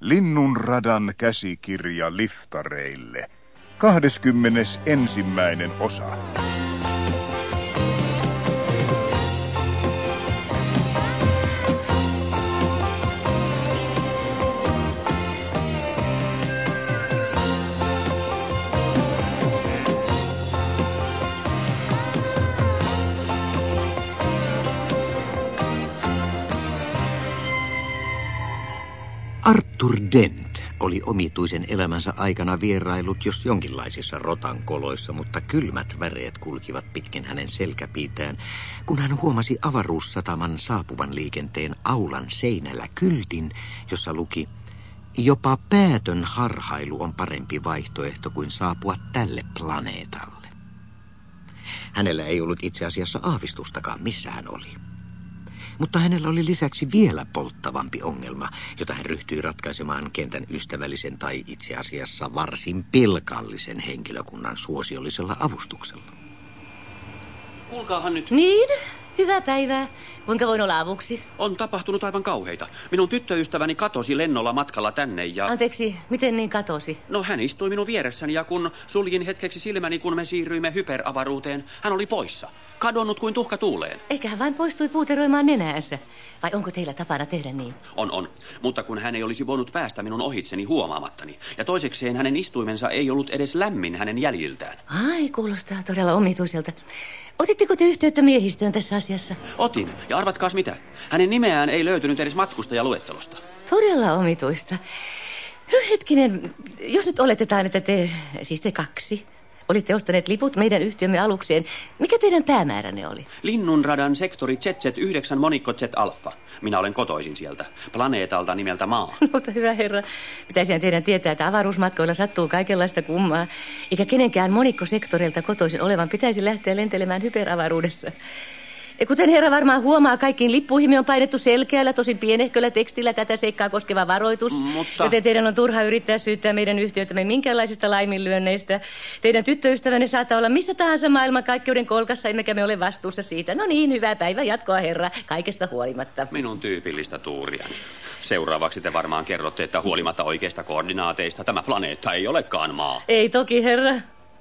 Linnunradan käsikirja liftareille. 21. osa. Arthur Dent oli omituisen elämänsä aikana vierailut jos jonkinlaisissa rotankoloissa, mutta kylmät väreet kulkivat pitkin hänen selkäpiitään, kun hän huomasi avaruussataman saapuvan liikenteen aulan seinällä kyltin, jossa luki Jopa päätön harhailu on parempi vaihtoehto kuin saapua tälle planeetalle. Hänellä ei ollut itse asiassa aavistustakaan, missä hän oli. Mutta hänellä oli lisäksi vielä polttavampi ongelma, jota hän ryhtyi ratkaisemaan kentän ystävällisen tai itse asiassa varsin pilkallisen henkilökunnan suosiollisella avustuksella. Kuulkaahan nyt. Niin, hyvää päivää. Kuinka voin olla avuksi? On tapahtunut aivan kauheita. Minun tyttöystäväni katosi lennolla matkalla tänne ja... Anteeksi, miten niin katosi? No hän istui minun vieressäni ja kun suljin hetkeksi silmäni, kun me siirryimme hyperavaruuteen, hän oli poissa. Kadonnut kuin tuhka tuuleen. Eikä hän vain poistui puuteroimaan nenäänsä. Vai onko teillä tapana tehdä niin? On, on. Mutta kun hän ei olisi voinut päästä minun ohitseni huomaamattani. Ja toisekseen hänen istuimensa ei ollut edes lämmin hänen jäljiltään. Ai, kuulostaa todella omituiselta. Otitteko te yhteyttä miehistöön tässä asiassa? Otin. Ja arvatkaas mitä? Hänen nimeään ei löytynyt edes matkustajaluettelosta. Todella omituista. Hetkinen, jos nyt oletetaan, että te, siis te kaksi, olitte ostaneet liput meidän yhtiömme alukseen. Mikä teidän päämääränne oli? Linnunradan sektori ZZ9 monikko Z Alpha. Minä olen kotoisin sieltä, planeetalta nimeltä Maa. Mutta hyvä herra, pitäisihän teidän tietää, että avaruusmatkoilla sattuu kaikenlaista kummaa. Eikä kenenkään monikkosektorilta kotoisin olevan pitäisi lähteä lentelemään hyperavaruudessa. Kuten herra varmaan huomaa, kaikkiin lippuihin on painettu selkeällä, tosin pienehköllä tekstillä tätä seikkaa koskeva varoitus. Mutta... Joten teidän on turha yrittää syyttää meidän yhtiötämme minkäänlaisista laiminlyönneistä. Teidän tyttöystävänne saattaa olla missä tahansa maailman kaikkeuden kolkassa, emmekä me ole vastuussa siitä. No niin, hyvää päivää jatkoa herra, kaikesta huolimatta. Minun tyypillistä tuuriani. Seuraavaksi te varmaan kerrotte, että huolimatta oikeista koordinaateista tämä planeetta ei olekaan maa. Ei toki herra.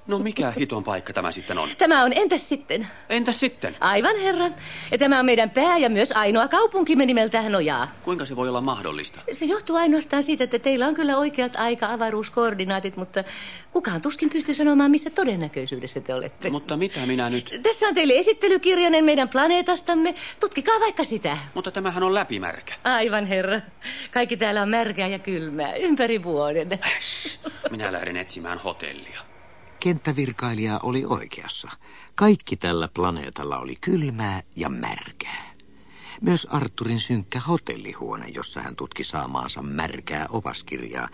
No mikä hiton paikka tämä sitten on? Tämä on entäs sitten? Entäs sitten? Aivan herra. Ja tämä on meidän pää ja myös ainoa kaupunkimme nimeltään Nojaa. Kuinka se voi olla mahdollista? Se johtuu ainoastaan siitä, että teillä on kyllä oikeat aika-avaruuskoordinaatit, mutta kukaan tuskin pystyy sanomaan, missä todennäköisyydessä te olette. Mutta mitä minä nyt... Tässä on teille esittelykirjainen meidän planeetastamme. Tutkikaa vaikka sitä. Mutta tämähän on läpimärkä. Aivan herra. Kaikki täällä on märkää ja kylmää ympäri vuoden. Minä lähden etsimään hotellia. Kenttävirkailija oli oikeassa. Kaikki tällä planeetalla oli kylmää ja märkää. Myös Arturin synkkä hotellihuone, jossa hän tutki saamaansa märkää opaskirjaa.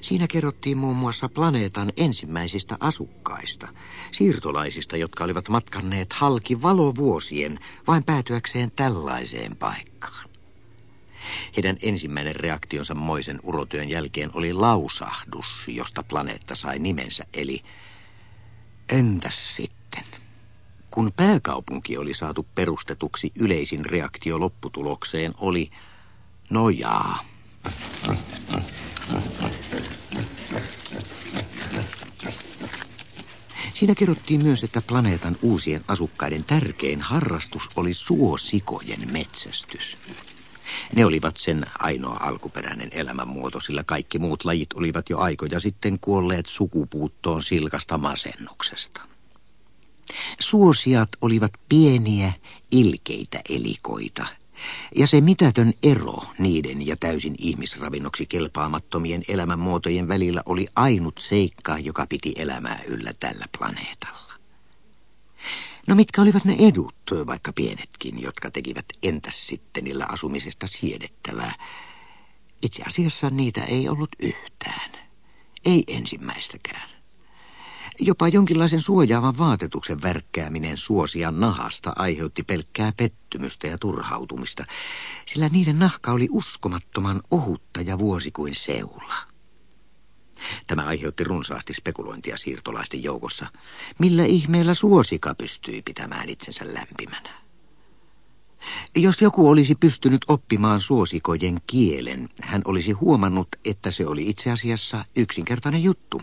Siinä kerrottiin muun muassa planeetan ensimmäisistä asukkaista, siirtolaisista, jotka olivat matkanneet halki valovuosien vain päätyäkseen tällaiseen paikkaan. Heidän ensimmäinen reaktionsa moisen urotyön jälkeen oli lausahdus, josta planeetta sai nimensä, eli Entäs sitten? Kun pääkaupunki oli saatu perustetuksi, yleisin reaktio lopputulokseen oli nojaa. Siinä kerrottiin myös, että planeetan uusien asukkaiden tärkein harrastus oli suosikojen metsästys. Ne olivat sen ainoa alkuperäinen elämänmuoto, sillä kaikki muut lajit olivat jo aikoja sitten kuolleet sukupuuttoon silkasta masennuksesta. Suosiat olivat pieniä, ilkeitä elikoita, ja se mitätön ero niiden ja täysin ihmisravinnoksi kelpaamattomien elämänmuotojen välillä oli ainut seikka, joka piti elämää yllä tällä planeetalla. No mitkä olivat ne edut, vaikka pienetkin, jotka tekivät entäs sittenillä asumisesta siedettävää? Itse asiassa niitä ei ollut yhtään. Ei ensimmäistäkään. Jopa jonkinlaisen suojaavan vaatetuksen värkkääminen suosian nahasta aiheutti pelkkää pettymystä ja turhautumista, sillä niiden nahka oli uskomattoman ohutta ja vuosi kuin seula. Tämä aiheutti runsaasti spekulointia siirtolaisten joukossa. Millä ihmeellä suosika pystyi pitämään itsensä lämpimänä? Jos joku olisi pystynyt oppimaan suosikojen kielen, hän olisi huomannut, että se oli itse asiassa yksinkertainen juttu.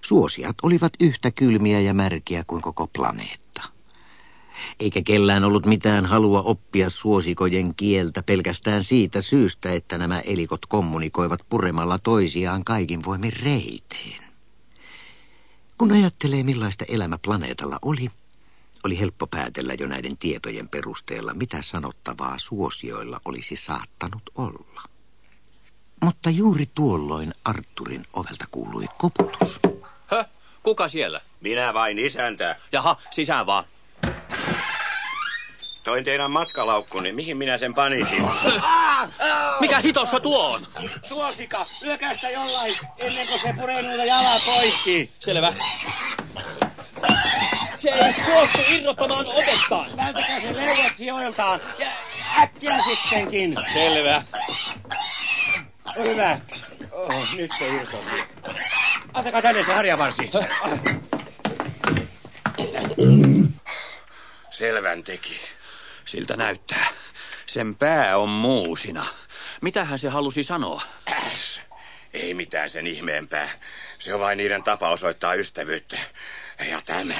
Suosiat olivat yhtä kylmiä ja märkiä kuin koko planeetta. Eikä kellään ollut mitään halua oppia suosikojen kieltä pelkästään siitä syystä, että nämä elikot kommunikoivat puremalla toisiaan kaikin voimin reiteen. Kun ajattelee millaista elämä planeetalla oli, oli helppo päätellä jo näiden tietojen perusteella, mitä sanottavaa suosioilla olisi saattanut olla. Mutta juuri tuolloin Arturin ovelta kuului koputus. Hö? Kuka siellä? Minä vain isäntä. Jaha, sisään vaan. Toin teidän matkalaukkuni. Mihin minä sen panisin? Mikä hitossa tuo on? Suosika, lyökästä jollain ennen kuin se puree noita jalat poikki. Selvä. Se ei suostu irrottamaan otettaan. Vältäkää se leuat sijoiltaan. Ja äkkiä sittenkin. Selvä. Hyvä. Oh, nyt se irtosi. Antakaa tänne se harjavarsi. Selvän teki. Siltä näyttää. Sen pää on muusina. Mitähän se halusi sanoa? Äs. Ei mitään sen ihmeempää. Se on vain niiden tapa osoittaa ystävyyttä. Ja tämä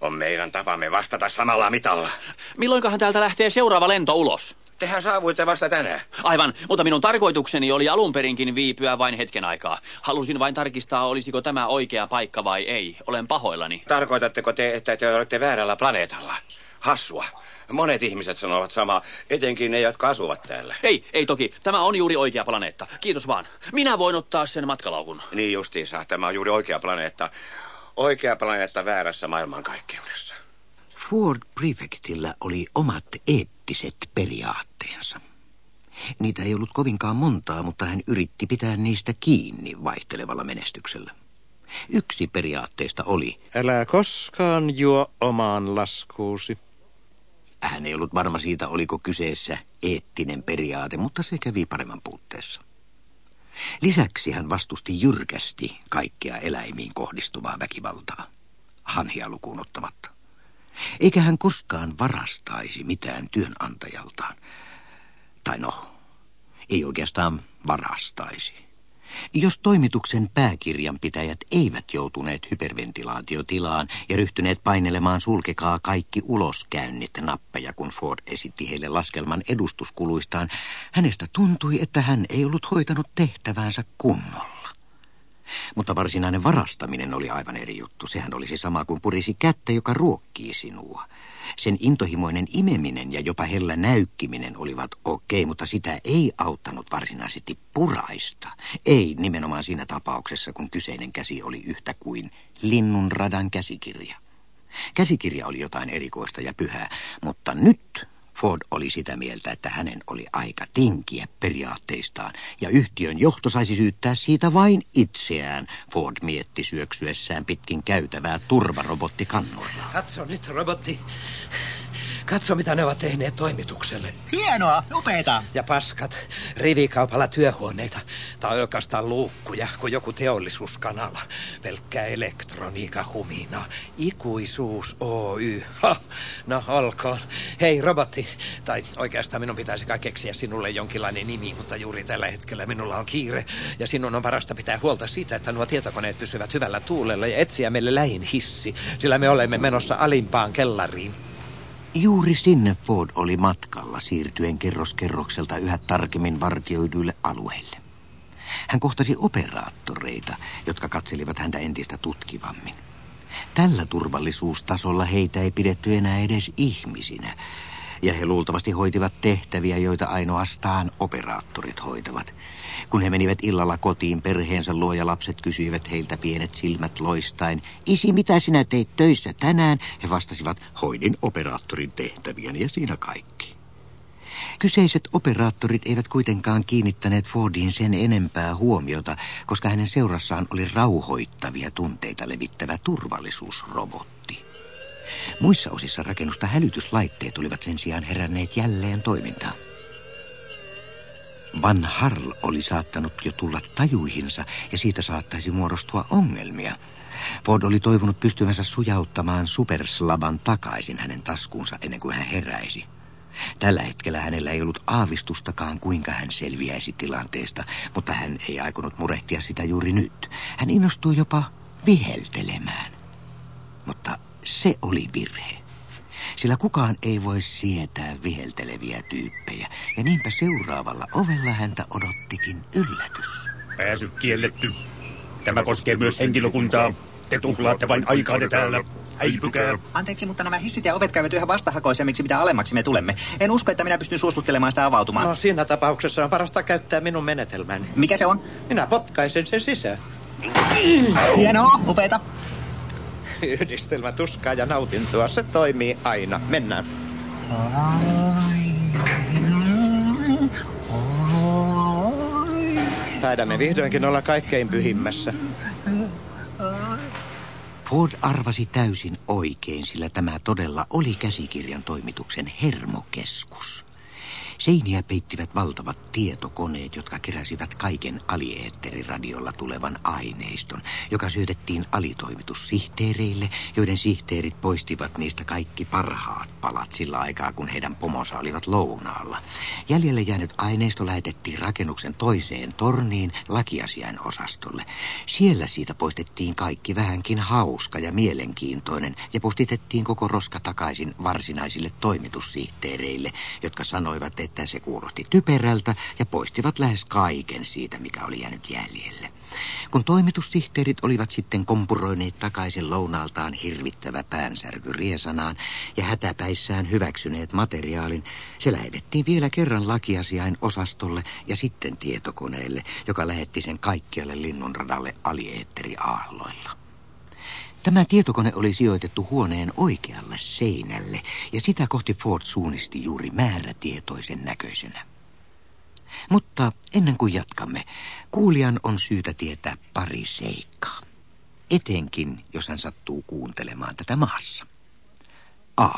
on meidän tapamme vastata samalla mitalla. Milloinkahan täältä lähtee seuraava lento ulos? Tehän saavuitte vasta tänään. Aivan, mutta minun tarkoitukseni oli alun perinkin viipyä vain hetken aikaa. Halusin vain tarkistaa, olisiko tämä oikea paikka vai ei. Olen pahoillani. Tarkoitatteko te, että te olette väärällä planeetalla? Hassua. Monet ihmiset sanovat samaa, etenkin ne, jotka asuvat täällä. Ei, ei toki. Tämä on juuri oikea planeetta. Kiitos vaan. Minä voin ottaa sen matkalaukun. Niin justiinsa, tämä on juuri oikea planeetta. Oikea planeetta väärässä maailmankaikkeudessa. Ford Prefectillä oli omat eettiset periaatteensa. Niitä ei ollut kovinkaan montaa, mutta hän yritti pitää niistä kiinni vaihtelevalla menestyksellä. Yksi periaatteista oli, Älä koskaan juo omaan laskuusi. Hän ei ollut varma siitä, oliko kyseessä eettinen periaate, mutta se kävi paremman puutteessa. Lisäksi hän vastusti jyrkästi kaikkea eläimiin kohdistuvaa väkivaltaa, hanhia lukuun ottamatta. Eikä hän koskaan varastaisi mitään työnantajaltaan. Tai no, ei oikeastaan varastaisi. Jos toimituksen pääkirjanpitäjät eivät joutuneet hyperventilaatiotilaan ja ryhtyneet painelemaan sulkekaa kaikki uloskäynnit nappeja, kun Ford esitti heille laskelman edustuskuluistaan, hänestä tuntui, että hän ei ollut hoitanut tehtäväänsä kunnolla. Mutta varsinainen varastaminen oli aivan eri juttu. Sehän olisi sama kuin purisi kättä, joka ruokkii sinua. Sen intohimoinen imeminen ja jopa hellä näykkiminen olivat okei, mutta sitä ei auttanut varsinaisesti puraista. Ei nimenomaan siinä tapauksessa, kun kyseinen käsi oli yhtä kuin linnunradan käsikirja. Käsikirja oli jotain erikoista ja pyhää, mutta nyt Ford oli sitä mieltä, että hänen oli aika tinkiä periaatteistaan, ja yhtiön johto saisi syyttää siitä vain itseään, Ford mietti syöksyessään pitkin käytävää turvarobottikannoilla. Katso nyt, robotti. Katso, mitä ne ovat tehneet toimitukselle. Hienoa, upeeta. Ja paskat, rivikaupalla työhuoneita tai oikeastaan luukkuja kuin joku teollisuuskanala. Pelkkää elektroniikka humina. Ikuisuus Oy. Ha, no olkoon. Hei robotti, tai oikeastaan minun pitäisi kai keksiä sinulle jonkinlainen nimi, mutta juuri tällä hetkellä minulla on kiire. Ja sinun on parasta pitää huolta siitä, että nuo tietokoneet pysyvät hyvällä tuulella ja etsiä meille lähin hissi, sillä me olemme menossa alimpaan kellariin. Juuri sinne Ford oli matkalla siirtyen kerroskerrokselta yhä tarkemmin vartioiduille alueille. Hän kohtasi operaattoreita, jotka katselivat häntä entistä tutkivammin. Tällä turvallisuustasolla heitä ei pidetty enää edes ihmisinä, ja he luultavasti hoitivat tehtäviä, joita ainoastaan operaattorit hoitavat. Kun he menivät illalla kotiin perheensä luo ja lapset kysyivät heiltä pienet silmät loistain, isi, mitä sinä teit töissä tänään? He vastasivat, hoidin operaattorin tehtäviä ja siinä kaikki. Kyseiset operaattorit eivät kuitenkaan kiinnittäneet Fordiin sen enempää huomiota, koska hänen seurassaan oli rauhoittavia tunteita levittävä turvallisuusrobotti. Muissa osissa rakennusta hälytyslaitteet olivat sen sijaan heränneet jälleen toimintaan. Van Harl oli saattanut jo tulla tajuihinsa ja siitä saattaisi muodostua ongelmia. Ford oli toivonut pystyvänsä sujauttamaan superslaban takaisin hänen taskuunsa ennen kuin hän heräisi. Tällä hetkellä hänellä ei ollut aavistustakaan, kuinka hän selviäisi tilanteesta, mutta hän ei aikonut murehtia sitä juuri nyt. Hän innostui jopa viheltelemään. Mutta se oli virhe. Sillä kukaan ei voi sietää vihelteleviä tyyppejä, ja niinpä seuraavalla ovella häntä odottikin yllätys. Pääsy kielletty. Tämä koskee myös henkilökuntaa. Te tuhlaatte vain aikaanne täällä. Häipykää. Anteeksi, mutta nämä hissit ja ovet käyvät yhä vastahakoisemmiksi, mitä alemmaksi me tulemme. En usko, että minä pystyn suostuttelemaan sitä avautumaan. No siinä tapauksessa on parasta käyttää minun menetelmäni. Mikä se on? Minä potkaisen sen sisään. Hienoa, upeeta. Yhdistelmä tuskaa ja nautintoa, se toimii aina. Mennään. Taidamme vihdoinkin olla kaikkein pyhimmässä. Ford arvasi täysin oikein, sillä tämä todella oli käsikirjan toimituksen hermokeskus. Seiniä peittivät valtavat tietokoneet, jotka keräsivät kaiken alieetteriradiolla tulevan aineiston, joka syötettiin alitoimitussihteereille, joiden sihteerit poistivat niistä kaikki parhaat palat sillä aikaa, kun heidän pomosa olivat lounaalla. Jäljelle jäänyt aineisto lähetettiin rakennuksen toiseen torniin lakiasiain osastolle. Siellä siitä poistettiin kaikki vähänkin hauska ja mielenkiintoinen ja postitettiin koko roska takaisin varsinaisille toimitussihteereille, jotka sanoivat, että se kuulosti typerältä ja poistivat lähes kaiken siitä, mikä oli jäänyt jäljelle. Kun toimitussihteerit olivat sitten kompuroineet takaisin lounaaltaan hirvittävä päänsärky riesanaan ja hätäpäissään hyväksyneet materiaalin, se lähetettiin vielä kerran lakiasiain osastolle ja sitten tietokoneelle, joka lähetti sen kaikkialle linnunradalle alieetteriaalloilla. Tämä tietokone oli sijoitettu huoneen oikealle seinälle ja sitä kohti Ford suunnisti juuri määrätietoisen näköisenä. Mutta ennen kuin jatkamme, kuulijan on syytä tietää pari seikkaa. Etenkin, jos hän sattuu kuuntelemaan tätä maassa. A.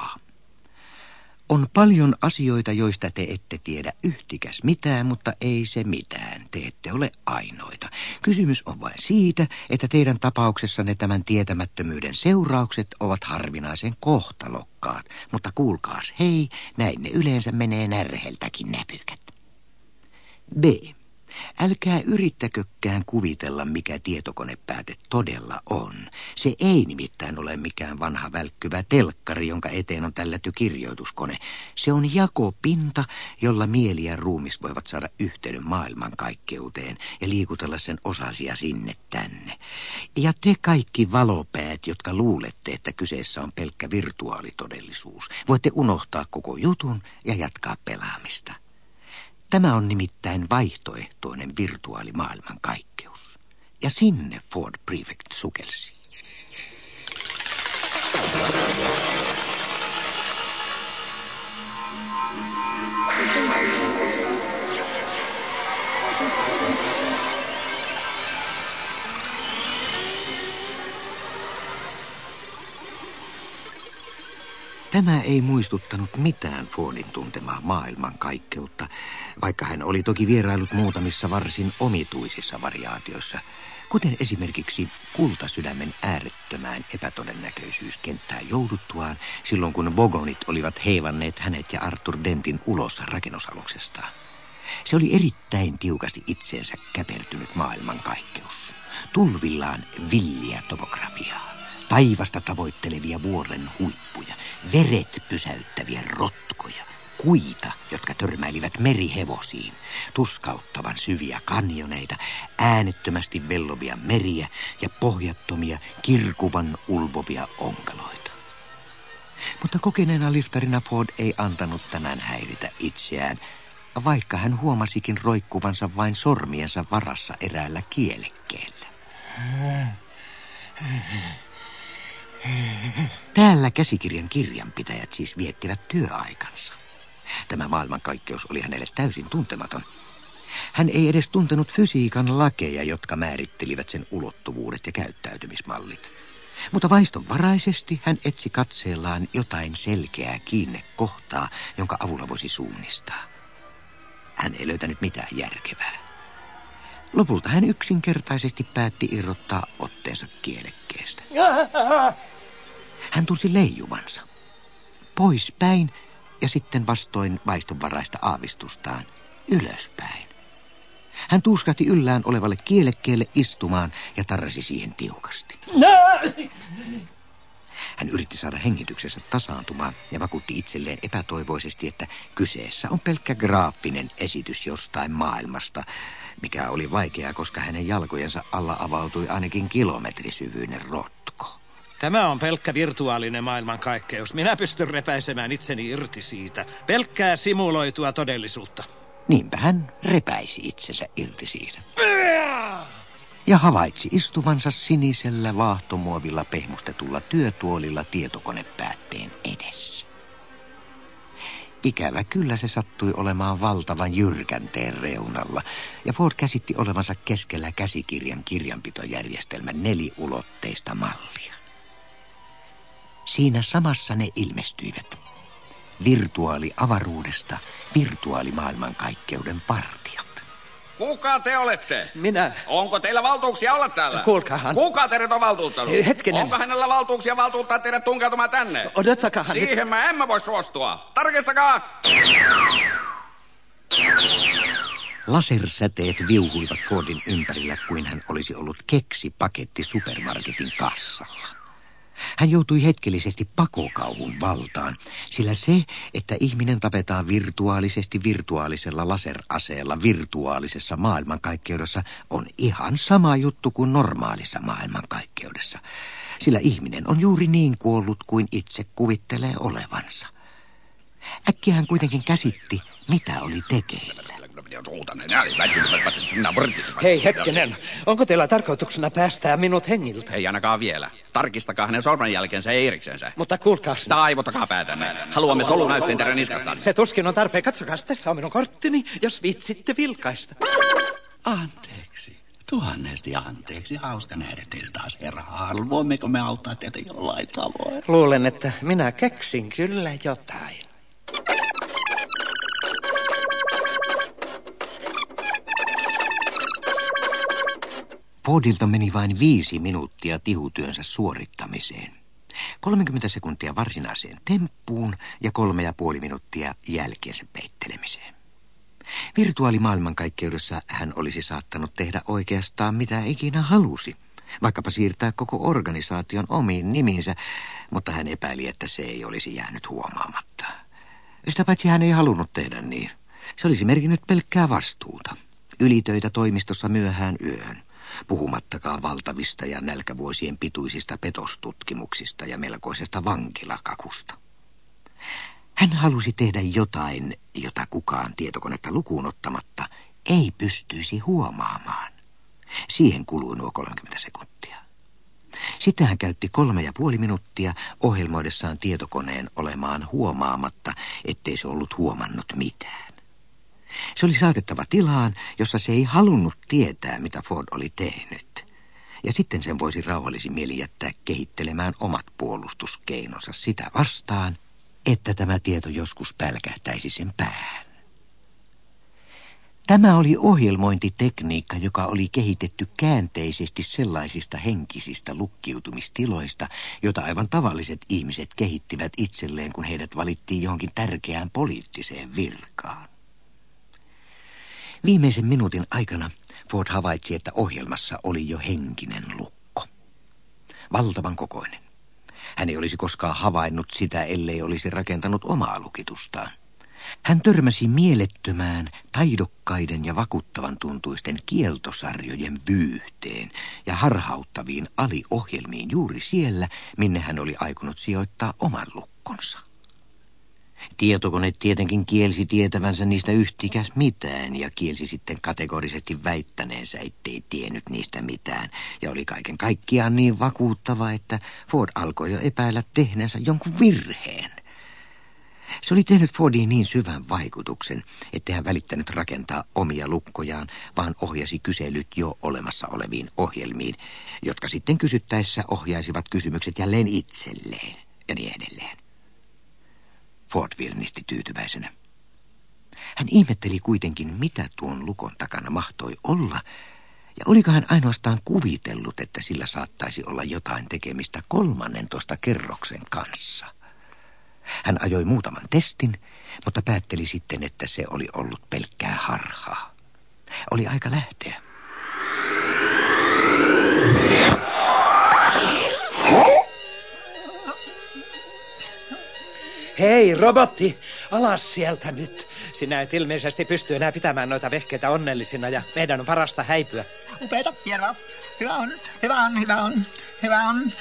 On paljon asioita, joista te ette tiedä yhtikäs mitään, mutta ei se mitään. Te ette ole ainoita. Kysymys on vain siitä, että teidän tapauksessanne tämän tietämättömyyden seuraukset ovat harvinaisen kohtalokkaat. Mutta kuulkaas, hei, näin ne yleensä menee närheltäkin näpykät. B. Älkää yrittäkökkään kuvitella, mikä tietokonepääte todella on. Se ei nimittäin ole mikään vanha välkkyvä telkkari, jonka eteen on tällätty kirjoituskone. Se on jakopinta, jolla mieli ja ruumis voivat saada yhteyden maailmankaikkeuteen ja liikutella sen osasia sinne tänne. Ja te kaikki valopäät, jotka luulette, että kyseessä on pelkkä virtuaalitodellisuus, voitte unohtaa koko jutun ja jatkaa pelaamista. Tämä on nimittäin vaihtoehtoinen virtuaalimaailman kaikkeus. Ja sinne Ford Prefect sukelsi. Tämä ei muistuttanut mitään Fordin tuntemaa maailmankaikkeutta, vaikka hän oli toki vierailut muutamissa varsin omituisissa variaatioissa, kuten esimerkiksi kultasydämen äärettömään epätodennäköisyyskenttään jouduttuaan silloin, kun Bogonit olivat heivanneet hänet ja Arthur Dentin ulos rakennusaluksestaan. Se oli erittäin tiukasti itseensä käpertynyt maailmankaikkeus. Tulvillaan villiä topografiaa, taivasta tavoittelevia vuoren huippuja, veret pysäyttäviä rotkoja, kuita, jotka törmäilivät merihevosiin, tuskauttavan syviä kanjoneita, äänettömästi vellovia meriä ja pohjattomia, kirkuvan ulvovia onkaloita. Mutta kokeneena liftarina Ford ei antanut tämän häiritä itseään, vaikka hän huomasikin roikkuvansa vain sormiensa varassa eräällä kielekkeellä. Täällä käsikirjan kirjanpitäjät siis viettivät työaikansa. Tämä maailmankaikkeus oli hänelle täysin tuntematon. Hän ei edes tuntenut fysiikan lakeja, jotka määrittelivät sen ulottuvuudet ja käyttäytymismallit. Mutta vaistonvaraisesti hän etsi katseellaan jotain selkeää kiinnekohtaa, jonka avulla voisi suunnistaa. Hän ei löytänyt mitään järkevää. Lopulta hän yksinkertaisesti päätti irrottaa otteensa kielekkeestä. Hän tunsi leijuvansa. Poispäin ja sitten vastoin vaistonvaraista aavistustaan ylöspäin. Hän tuuskahti yllään olevalle kielekkeelle istumaan ja tarrasi siihen tiukasti. Hän yritti saada hengityksessä tasaantumaan ja vakuutti itselleen epätoivoisesti, että kyseessä on pelkkä graafinen esitys jostain maailmasta, mikä oli vaikeaa, koska hänen jalkojensa alla avautui ainakin kilometrisyvyinen rotko. Tämä on pelkkä virtuaalinen maailmankaikkeus. Minä pystyn repäisemään itseni irti siitä. Pelkkää simuloitua todellisuutta. Niinpä hän repäisi itsensä irti siitä. Ja havaitsi istuvansa sinisellä vaahtomuovilla pehmustetulla työtuolilla tietokonepäätteen edessä. Ikävä kyllä se sattui olemaan valtavan jyrkänteen reunalla, ja Ford käsitti olevansa keskellä käsikirjan kirjanpitojärjestelmän neliulotteista mallia. Siinä samassa ne ilmestyivät. Virtuaaliavaruudesta virtuaalimaailmankaikkeuden partijat. Kuka te olette? Minä. Onko teillä valtuuksia olla täällä? Kuulkaahan. Kuka teidät on valtuuttanut? Hetkinen. Onko hänellä valtuuksia valtuuttaa teidät tunkeutumaan tänne? Odottakaahan. Siihen mä emme voi suostua. Tarkistakaa! Lasersäteet viuhuivat Fordin ympärillä kuin hän olisi ollut keksipaketti supermarketin kassalla. Hän joutui hetkellisesti pakokauhun valtaan, sillä se, että ihminen tapetaan virtuaalisesti virtuaalisella laseraseella virtuaalisessa maailmankaikkeudessa, on ihan sama juttu kuin normaalissa maailmankaikkeudessa. Sillä ihminen on juuri niin kuollut kuin itse kuvittelee olevansa. Äkkiä hän kuitenkin käsitti, mitä oli tekeillä. Hei hetkinen, onko teillä tarkoituksena päästää minut hengiltä? Ei ainakaan vielä. Tarkistakaa hänen sormenjälkensä ja eriksensä. Mutta kuulkaa Taivottakaa päätänne. Haluamme solunäytteen teidän niskastanne. Se tuskin on tarpeen. Katsokaa, tässä on minun korttini, jos viitsitte vilkaista. Anteeksi. Tuhannesti anteeksi. Hauska nähdä teitä taas, herra Harl. Voimmeko me auttaa teitä jollain tavoin? Luulen, että minä keksin kyllä jotain. Fordilta meni vain viisi minuuttia tihutyönsä suorittamiseen. 30 sekuntia varsinaiseen temppuun ja kolme ja puoli minuuttia jälkeensä peittelemiseen. Virtuaalimaailmankaikkeudessa hän olisi saattanut tehdä oikeastaan mitä ikinä halusi, vaikkapa siirtää koko organisaation omiin niminsä, mutta hän epäili, että se ei olisi jäänyt huomaamatta. Sitä paitsi hän ei halunnut tehdä niin. Se olisi merkinnyt pelkkää vastuuta. Ylitöitä toimistossa myöhään yöhön puhumattakaan valtavista ja nälkävuosien pituisista petostutkimuksista ja melkoisesta vankilakakusta. Hän halusi tehdä jotain, jota kukaan tietokonetta lukuun ottamatta ei pystyisi huomaamaan. Siihen kului nuo 30 sekuntia. Sitten hän käytti kolme ja puoli minuuttia ohjelmoidessaan tietokoneen olemaan huomaamatta, ettei se ollut huomannut mitään. Se oli saatettava tilaan, jossa se ei halunnut tietää, mitä Ford oli tehnyt. Ja sitten sen voisi rauhallisin mieli jättää kehittelemään omat puolustuskeinonsa sitä vastaan, että tämä tieto joskus pälkähtäisi sen päähän. Tämä oli ohjelmointitekniikka, joka oli kehitetty käänteisesti sellaisista henkisistä lukkiutumistiloista, joita aivan tavalliset ihmiset kehittivät itselleen, kun heidät valittiin johonkin tärkeään poliittiseen virkaan. Viimeisen minuutin aikana Ford havaitsi, että ohjelmassa oli jo henkinen lukko. Valtavan kokoinen. Hän ei olisi koskaan havainnut sitä, ellei olisi rakentanut omaa lukitustaan. Hän törmäsi mielettömään, taidokkaiden ja vakuuttavan tuntuisten kieltosarjojen vyyhteen ja harhauttaviin aliohjelmiin juuri siellä, minne hän oli aikonut sijoittaa oman lukkonsa. Tietokone tietenkin kielsi tietävänsä niistä yhtikäs mitään ja kielsi sitten kategorisesti väittäneensä, ettei tiennyt niistä mitään. Ja oli kaiken kaikkiaan niin vakuuttava, että Ford alkoi jo epäillä tehneensä jonkun virheen. Se oli tehnyt Fordiin niin syvän vaikutuksen, ettei hän välittänyt rakentaa omia lukkojaan, vaan ohjasi kyselyt jo olemassa oleviin ohjelmiin, jotka sitten kysyttäessä ohjaisivat kysymykset jälleen itselleen ja niin edelleen. Ford virnisti tyytyväisenä. Hän ihmetteli kuitenkin, mitä tuon lukon takana mahtoi olla, ja oliko hän ainoastaan kuvitellut, että sillä saattaisi olla jotain tekemistä kolmannentoista kerroksen kanssa. Hän ajoi muutaman testin, mutta päätteli sitten, että se oli ollut pelkkää harhaa. Oli aika lähteä. Hei, robotti, alas sieltä nyt. Sinä et ilmeisesti pysty enää pitämään noita vehkeitä onnellisina ja meidän on parasta häipyä. Upeeta, hienoa. Hyvä on, hyvä on, hyvä on, hyvä on,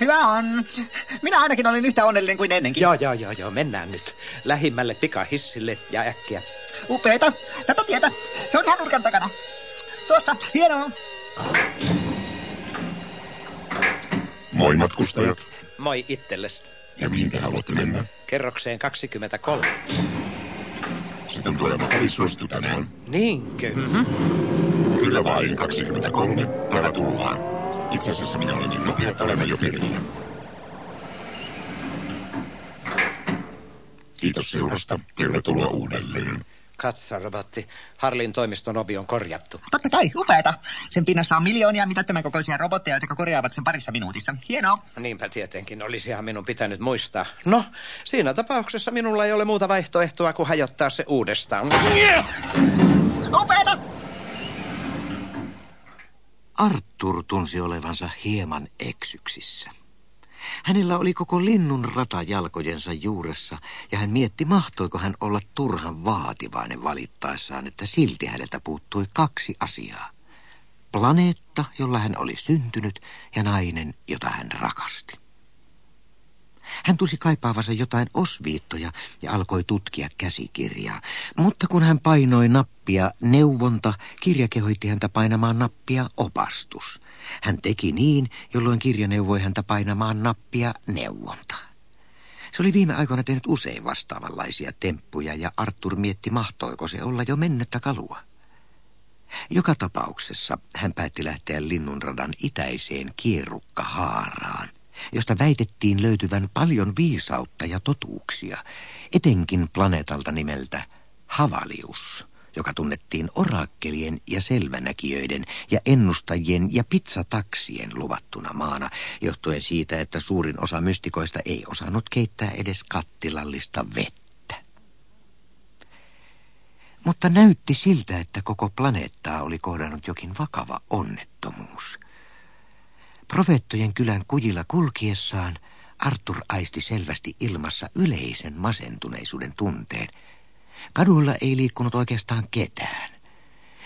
hyvä on. Minä ainakin olin yhtä onnellinen kuin ennenkin. Joo, joo, joo, joo, mennään nyt. Lähimmälle pikahissille ja äkkiä. Upeeta, tätä tietä. Se on ihan nurkan takana. Tuossa, hienoa. Moi matkustajat. Moi itselles. Ja mihin te haluatte mennä? Kerrokseen 23. Sitten tuleva oli suosittu tänään. Niinkö? Mm-hmm. Kyllä vain 23. Täällä tullaan. Itse asiassa minä olen niin nopea, että olemme jo perillä. Kiitos seurasta. Tervetuloa uudelleen. Katso, robotti. Harlin toimiston ovi on korjattu. Totta kai, upeeta. Sen pinnassa on miljoonia mitättömän kokoisia robotteja, jotka korjaavat sen parissa minuutissa. Hienoa. Niinpä tietenkin, olisihan minun pitänyt muistaa. No, siinä tapauksessa minulla ei ole muuta vaihtoehtoa kuin hajottaa se uudestaan. Upeeta! Arthur tunsi olevansa hieman eksyksissä. Hänellä oli koko linnun rata jalkojensa juuressa, ja hän mietti, mahtoiko hän olla turhan vaativainen valittaessaan, että silti häneltä puuttui kaksi asiaa. Planeetta, jolla hän oli syntynyt, ja nainen, jota hän rakasti. Hän tusi kaipaavansa jotain osviittoja ja alkoi tutkia käsikirjaa. Mutta kun hän painoi nappia neuvonta, kirja kehoitti häntä painamaan nappia opastus. Hän teki niin, jolloin kirja neuvoi häntä painamaan nappia neuvonta. Se oli viime aikoina tehnyt usein vastaavanlaisia temppuja ja Arthur mietti mahtoiko se olla jo mennettä kalua. Joka tapauksessa hän päätti lähteä linnunradan itäiseen kierrukkahaaraan – josta väitettiin löytyvän paljon viisautta ja totuuksia, etenkin planeetalta nimeltä Havalius, joka tunnettiin orakkelien ja selvänäkijöiden ja ennustajien ja pizzataksien luvattuna maana, johtuen siitä, että suurin osa mystikoista ei osannut keittää edes kattilallista vettä. Mutta näytti siltä, että koko planeettaa oli kohdannut jokin vakava onnettomuus – Profeettojen kylän kujilla kulkiessaan Arthur aisti selvästi ilmassa yleisen masentuneisuuden tunteen. Kaduilla ei liikkunut oikeastaan ketään.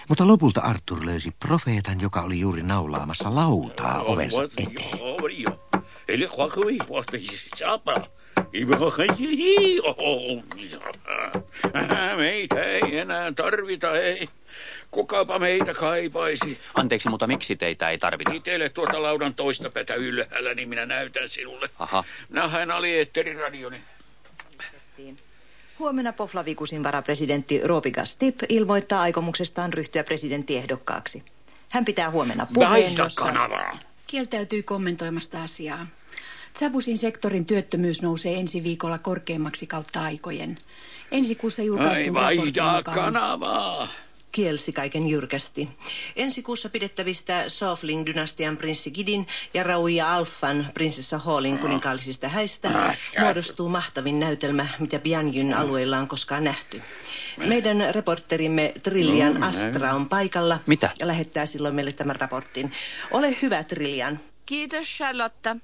Mutta lopulta Arthur löysi profeetan, joka oli juuri naulaamassa lautaa ovensa eteen. Meitä ei enää tarvita, ei. Kukapa meitä kaipaisi. Anteeksi, mutta miksi teitä ei tarvita? Itelle tuota laudan toista päätä ylhäällä, niin minä näytän sinulle. Aha. Minä haen alieetteriradioni. Huomenna Poflavikusin varapresidentti Robiga Stip ilmoittaa aikomuksestaan ryhtyä presidenttiehdokkaaksi. Hän pitää huomenna puheen, jossa... kanavaa. Kieltäytyy kommentoimasta asiaa. Tsabusin sektorin työttömyys nousee ensi viikolla korkeimmaksi kautta aikojen. Ensi kuussa julkaistun Ai vaihdaa mukaan... kanavaa. Kielsi kaiken jyrkästi. Ensi kuussa pidettävistä Sofling-dynastian prinssi Gidin ja Rauja Alfan prinsessa Hallin kuninkaallisista häistä muodostuu mahtavin näytelmä, mitä Bianjyn alueilla on koskaan nähty. Meidän reporterimme Trillian Astra on paikalla Mitä? ja lähettää silloin meille tämän raportin. Ole hyvä, Trillian. Kiitos Charlotta.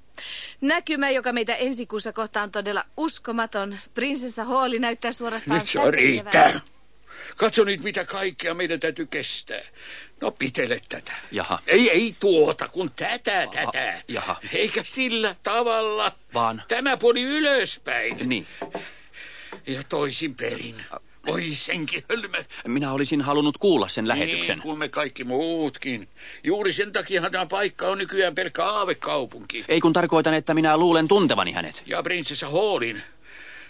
Näkymä, joka meitä ensi kuussa kohtaa on todella uskomaton. Prinsessa Hooli näyttää suorastaan Nyt se on riittää. Katso nyt, mitä kaikkea meidän täytyy kestää. No pitele tätä. Jaha. Ei, ei tuota, kun tätä, tätä. jaha. Eikä sillä tavalla. Vaan? Tämä puoli ylöspäin. Niin. Ja toisin perin. Oi senkin hölmö. Minä olisin halunnut kuulla sen lähetyksen. Niin kuin me kaikki muutkin. Juuri sen takia tämä paikka on nykyään pelkkä aavekaupunki. Ei kun tarkoitan, että minä luulen tuntevani hänet. Ja prinsessa Hallin.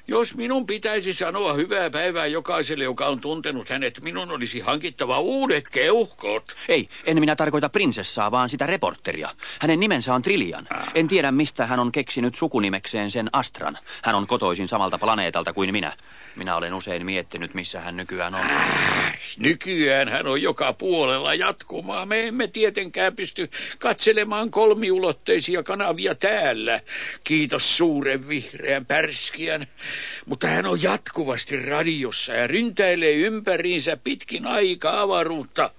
Jos minun pitäisi sanoa hyvää päivää jokaiselle, joka on tuntenut hänet, minun olisi hankittava uudet keuhkot. Ei, en minä tarkoita prinsessaa, vaan sitä reporteria. Hänen nimensä on Trillian. Ah. En tiedä, mistä hän on keksinyt sukunimekseen sen Astran. Hän on kotoisin samalta planeetalta kuin minä. Minä olen usein miettinyt, missä hän nykyään on. Nykyään hän on joka puolella jatkumaa. Me emme tietenkään pysty katselemaan kolmiulotteisia kanavia täällä. Kiitos suuren vihreän pärskiän. Mutta hän on jatkuvasti radiossa ja ryntäilee ympäriinsä pitkin aikaa avaruutta.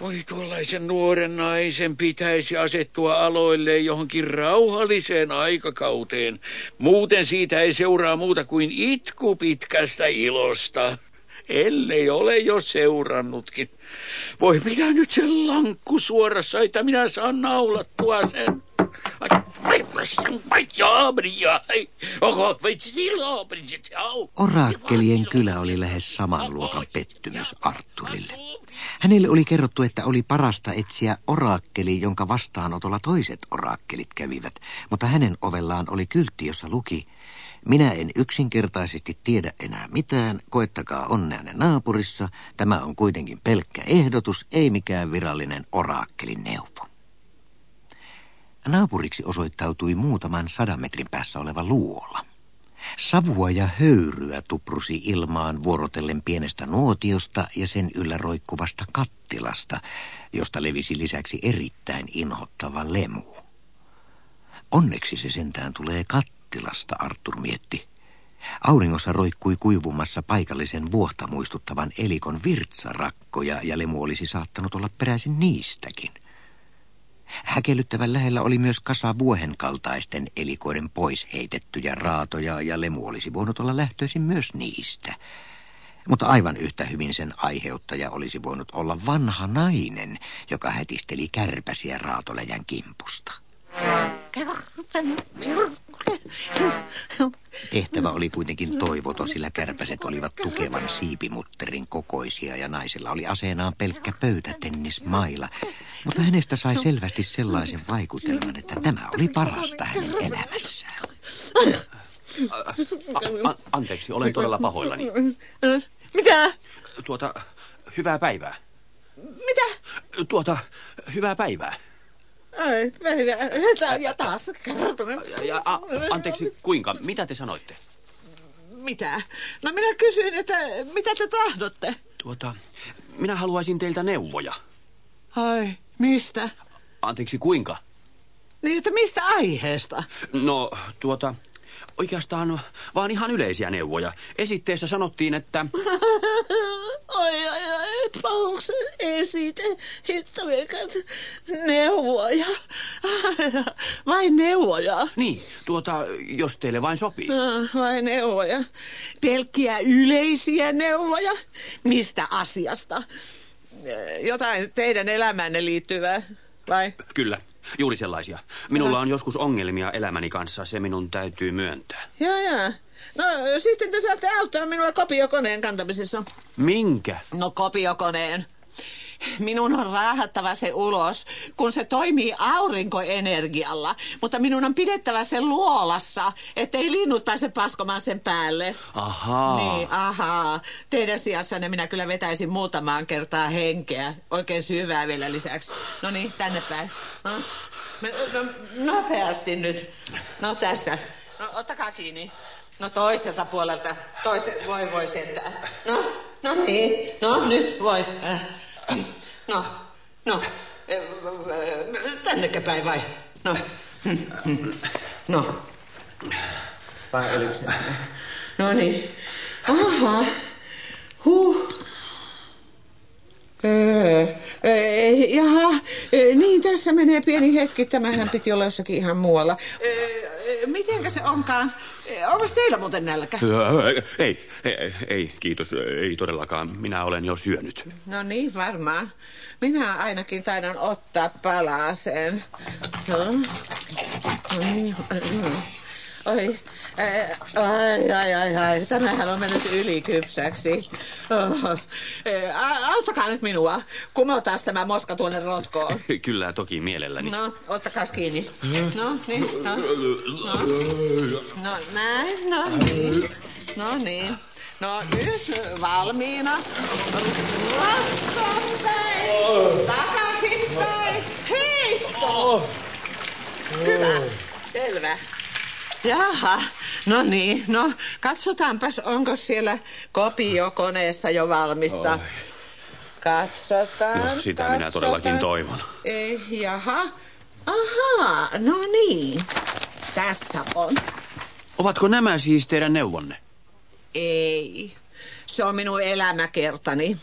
Voi tuollaisen nuoren naisen pitäisi asettua aloilleen johonkin rauhalliseen aikakauteen. Muuten siitä ei seuraa muuta kuin itku pitkästä ilosta. Ellei ole jo seurannutkin. Voi minä nyt sen lankku suorassa, että minä saan naulattua sen. Oraakkelien kylä oli lähes saman luokan pettymys Arturille. Hänelle oli kerrottu, että oli parasta etsiä oraakkeli, jonka vastaanotolla toiset oraakkelit kävivät, mutta hänen ovellaan oli kyltti, jossa luki, minä en yksinkertaisesti tiedä enää mitään, koettakaa onneanne naapurissa, tämä on kuitenkin pelkkä ehdotus, ei mikään virallinen oraakkelin neuvo. Naapuriksi osoittautui muutaman sadan metrin päässä oleva luola. Savua ja höyryä tuprusi ilmaan vuorotellen pienestä nuotiosta ja sen yllä roikkuvasta kattilasta, josta levisi lisäksi erittäin inhottava lemu. Onneksi se sentään tulee kattilasta, Artur mietti. Auringossa roikkui kuivumassa paikallisen vuohta muistuttavan elikon virtsarakkoja ja lemu olisi saattanut olla peräisin niistäkin – Häkellyttävän lähellä oli myös kasa vuohen kaltaisten elikoiden pois heitettyjä raatoja ja lemu olisi voinut olla lähtöisin myös niistä. Mutta aivan yhtä hyvin sen aiheuttaja olisi voinut olla vanha nainen, joka hätisteli kärpäsiä raatoläjän kimpusta. Tehtävä oli kuitenkin toivoton, sillä kärpäset olivat tukevan siipimutterin kokoisia ja naisella oli aseenaan pelkkä pöytätennismaila. Mutta hänestä sai selvästi sellaisen vaikutelman, että tämä oli parasta hänen elämässään. A- a- anteeksi, olen todella pahoillani. Mitä? Tuota, hyvää päivää. Mitä? Tuota, hyvää päivää. Ja taas Ja, ja, a, anteeksi, kuinka? Mitä te sanoitte? Mitä? No minä kysyin, että mitä te tahdotte? Tuota, minä haluaisin teiltä neuvoja. Ai, mistä? Anteeksi, kuinka? Niin, että mistä aiheesta? No, tuota, oikeastaan vaan ihan yleisiä neuvoja. Esitteessä sanottiin, että... Se esite? Hitto, neuvoja. Vai neuvoja? Niin, tuota, jos teille vain sopii. Ah, Vai neuvoja? Pelkkiä yleisiä neuvoja? Mistä asiasta? Jotain teidän elämänne liittyvää, vai? Kyllä, juuri sellaisia. Minulla on joskus ongelmia elämäni kanssa, se minun täytyy myöntää. Jaa, jaa. No sitten te saatte auttaa minua kopiokoneen kantamisessa. Minkä? No kopiokoneen. Minun on raahattava se ulos, kun se toimii aurinkoenergialla. Mutta minun on pidettävä se luolassa, ettei linnut pääse paskomaan sen päälle. Ahaa. Niin, ahaa. Teidän sijassanne minä kyllä vetäisin muutamaan kertaa henkeä. Oikein syvää vielä lisäksi. No niin, tänne päin. No, me- no, nopeasti nyt. No tässä. No ottakaa kiinni. No toiselta puolelta. Toise, voi voi sentään. No, no niin. No nyt voi. Äh. No, no. Tännekö päin vai? No. No. Vai oliko se? No niin. Aha. Huh. Öö, öö, jaha, öö, niin tässä menee pieni hetki. Tämähän piti olla jossakin ihan muualla. Öö, mitenkä se onkaan? Onko teillä muuten nälkä? Ei, ei, ei, kiitos, ei todellakaan. Minä olen jo syönyt. No niin, varmaan. Minä ainakin taidan ottaa palaseen. No. No niin. mm. Oi, ai, ai, ai, ai, tämähän on mennyt ylikypsäksi. Oh. Ää, Auttakaa nyt minua. Kumotaan tämä moska tuonne rotkoon. Kyllä, toki mielelläni. No, ottakaa kiinni. No, niin, no. No, no näin, no niin. No niin. No nyt valmiina. Vastaan Takaisinpäin. Heitto. Hyvä. Selvä. Jaha, no niin. No, katsotaanpas, onko siellä kopiokoneessa jo valmista. Oi. Katsotaan. No, sitä minä todellakin toivon. Eh, jaha. Ahaa, no niin. Tässä on. Ovatko nämä siis teidän neuvonne? Ei. Se on minun elämäkertani.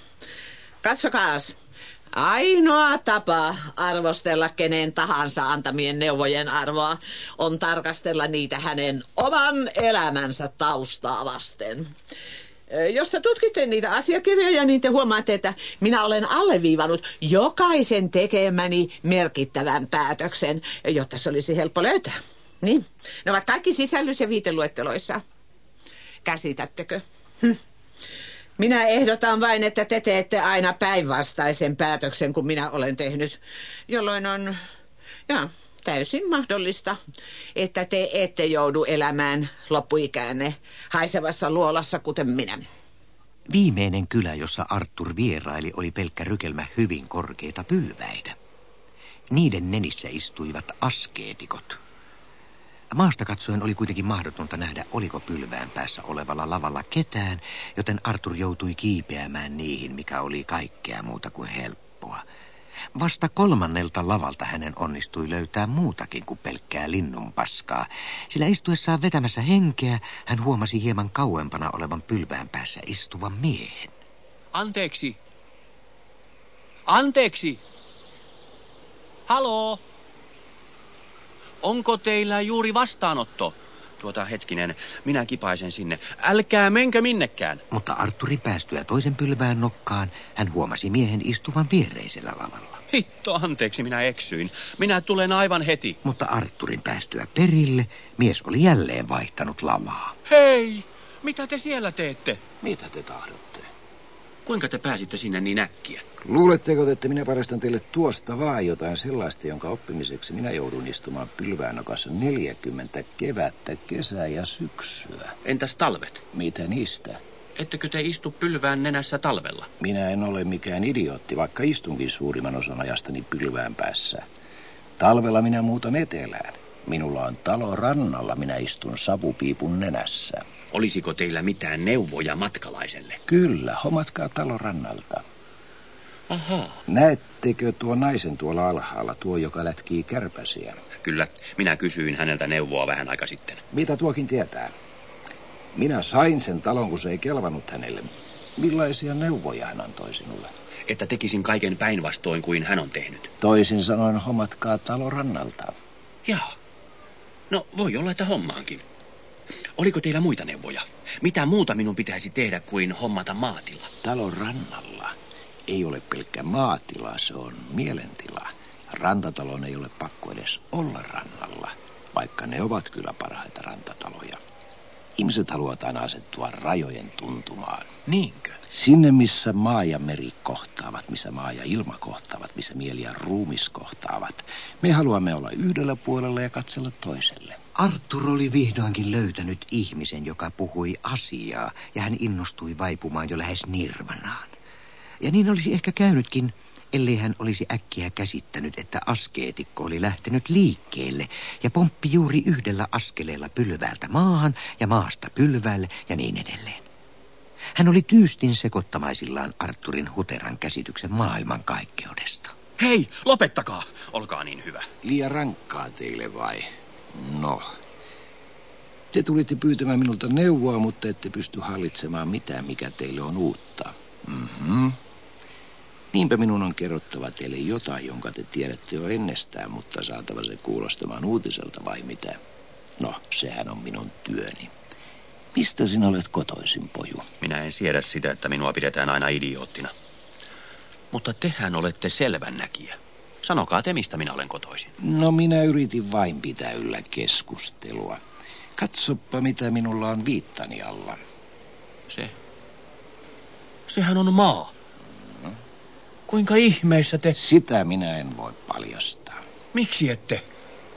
Katsokaas. Ainoa tapa arvostella kenen tahansa antamien neuvojen arvoa on tarkastella niitä hänen oman elämänsä taustaa vasten. Jos te tutkitte niitä asiakirjoja, niin te huomaatte, että minä olen alleviivannut jokaisen tekemäni merkittävän päätöksen, jotta se olisi helppo löytää. Niin, ne ovat kaikki sisällys- ja viiteluetteloissa. Käsitättekö? Hm. Minä ehdotan vain, että te teette aina päinvastaisen päätöksen kuin minä olen tehnyt, jolloin on ja, täysin mahdollista, että te ette joudu elämään loppuikäänne haisevassa luolassa kuten minä. Viimeinen kylä, jossa Artur vieraili, oli pelkkä rykelmä hyvin korkeita pylväitä. Niiden nenissä istuivat askeetikot. Maasta katsoen oli kuitenkin mahdotonta nähdä, oliko pylvään päässä olevalla lavalla ketään, joten Artur joutui kiipeämään niihin, mikä oli kaikkea muuta kuin helppoa. Vasta kolmannelta lavalta hänen onnistui löytää muutakin kuin pelkkää linnun paskaa, sillä istuessaan vetämässä henkeä hän huomasi hieman kauempana olevan pylvään päässä istuvan miehen. Anteeksi. Anteeksi. Haloo. Onko teillä juuri vastaanotto? Tuota hetkinen, minä kipaisen sinne. Älkää menkö minnekään. Mutta Arturin päästyä toisen pylvään nokkaan hän huomasi miehen istuvan viereisellä lavalla. Hitto, anteeksi, minä eksyin. Minä tulen aivan heti. Mutta Arturin päästyä perille mies oli jälleen vaihtanut lavaa. Hei, mitä te siellä teette? Mitä te tahdotte? Kuinka te pääsitte sinne niin äkkiä? Luuletteko, että minä parastan teille tuosta vaan jotain sellaista, jonka oppimiseksi minä joudun istumaan pylväänokassa 40 kevättä, kesää ja syksyä? Entäs talvet? Mitä niistä? Ettekö te istu pylvään nenässä talvella? Minä en ole mikään idiootti, vaikka istunkin suurimman osan ajastani pylvään päässä. Talvella minä muutan etelään. Minulla on talo rannalla, minä istun savupiipun nenässä. Olisiko teillä mitään neuvoja matkalaiselle? Kyllä, homatkaa talo rannalta. Ahaa. Näettekö tuo naisen tuolla alhaalla, tuo joka lätkii kärpäsiä? Kyllä, minä kysyin häneltä neuvoa vähän aika sitten. Mitä tuokin tietää? Minä sain sen talon, kun se ei kelvannut hänelle. Millaisia neuvoja hän antoi sinulle? Että tekisin kaiken päinvastoin kuin hän on tehnyt. Toisin sanoen hommatkaa talo rannalta. Jaa. No, voi olla, että hommaankin. Oliko teillä muita neuvoja? Mitä muuta minun pitäisi tehdä kuin hommata maatila? Talon rannalla ei ole pelkkä maatila, se on mielentila. Rantatalon ei ole pakko edes olla rannalla, vaikka ne ovat kyllä parhaita rantataloja. Ihmiset haluavat aina asettua rajojen tuntumaan. Niinkö? Sinne, missä maa ja meri kohtaavat, missä maa ja ilma kohtaavat, missä mieli ja ruumis kohtaavat. Me haluamme olla yhdellä puolella ja katsella toiselle. Artur oli vihdoinkin löytänyt ihmisen, joka puhui asiaa, ja hän innostui vaipumaan jo lähes nirvanaan. Ja niin olisi ehkä käynytkin, ellei hän olisi äkkiä käsittänyt, että askeetikko oli lähtenyt liikkeelle ja pomppi juuri yhdellä askeleella pylväältä maahan ja maasta pylväälle ja niin edelleen. Hän oli tyystin sekoittamaisillaan Arturin huteran käsityksen maailman kaikkeudesta. Hei, lopettakaa! Olkaa niin hyvä. Liian rankkaa teille vai? No. Te tulitte pyytämään minulta neuvoa, mutta ette pysty hallitsemaan mitään, mikä teille on uutta. Mm-hmm. Niinpä minun on kerrottava teille jotain, jonka te tiedätte jo ennestään, mutta saatava se kuulostamaan uutiselta vai mitä? No, sehän on minun työni. Mistä sinä olet kotoisin, poju? Minä en siedä sitä, että minua pidetään aina idioottina. Mutta tehän olette selvännäkijä. Sanokaa te, mistä minä olen kotoisin. No minä yritin vain pitää yllä keskustelua. Katsoppa, mitä minulla on viittani alla. Se. Sehän on maa. Kuinka ihmeessä te... Sitä minä en voi paljastaa. Miksi ette?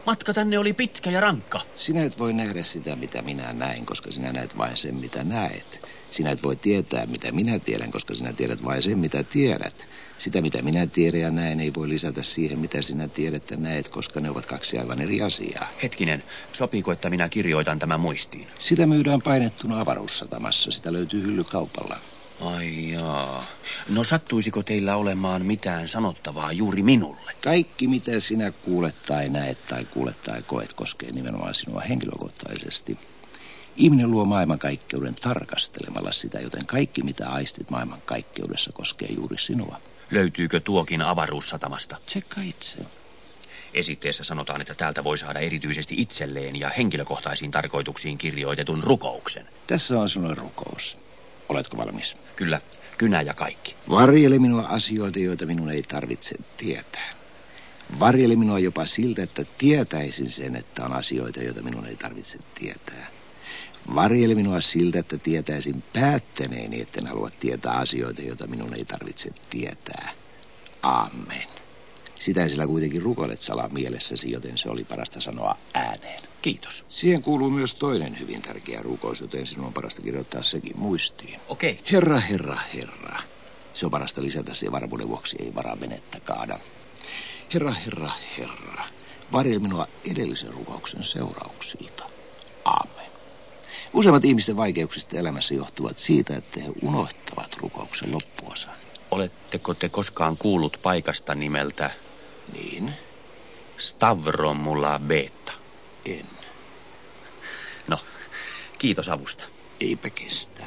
Matka tänne oli pitkä ja rankka. Sinä et voi nähdä sitä, mitä minä näin, koska sinä näet vain sen, mitä näet. Sinä et voi tietää, mitä minä tiedän, koska sinä tiedät vain sen, mitä tiedät. Sitä, mitä minä tiedän ja näen, ei voi lisätä siihen, mitä sinä tiedät ja näet, koska ne ovat kaksi aivan eri asiaa. Hetkinen, sopiiko, että minä kirjoitan tämän muistiin? Sitä myydään painettuna avaruussatamassa. Sitä löytyy hyllykaupalla. Ai jaa. No sattuisiko teillä olemaan mitään sanottavaa juuri minulle? Kaikki, mitä sinä kuulet tai näet tai kuulet tai koet, koskee nimenomaan sinua henkilökohtaisesti. Ihminen luo maailmankaikkeuden tarkastelemalla sitä, joten kaikki, mitä aistit maailmankaikkeudessa, koskee juuri sinua. Löytyykö tuokin avaruussatamasta? Tsekka itse. Esitteessä sanotaan, että täältä voi saada erityisesti itselleen ja henkilökohtaisiin tarkoituksiin kirjoitetun rukouksen. Tässä on sinulle rukous. Oletko valmis? Kyllä, kynä ja kaikki. Varjele minua asioita, joita minun ei tarvitse tietää. Varjele minua jopa siltä, että tietäisin sen, että on asioita, joita minun ei tarvitse tietää. Varjele minua siltä, että tietäisin päättäneeni, etten halua tietää asioita, joita minun ei tarvitse tietää. Amen. Sitä sillä kuitenkin rukoilet salaa mielessäsi, joten se oli parasta sanoa ääneen. Kiitos. Siihen kuuluu myös toinen hyvin tärkeä rukous, joten sinun on parasta kirjoittaa sekin muistiin. Okei. Okay. Herra, herra, herra. Se on parasta lisätä se varmuuden vuoksi, ei varaa venettä kaada. Herra, herra, herra. Varjel minua edellisen rukouksen seurauksilta. Amen. Useimmat ihmisten vaikeuksista elämässä johtuvat siitä, että he unohtavat rukouksen loppuosan. Oletteko te koskaan kuullut paikasta nimeltä Niin, Stavromulla Beta? En. No, kiitos avusta. Eipä kestä.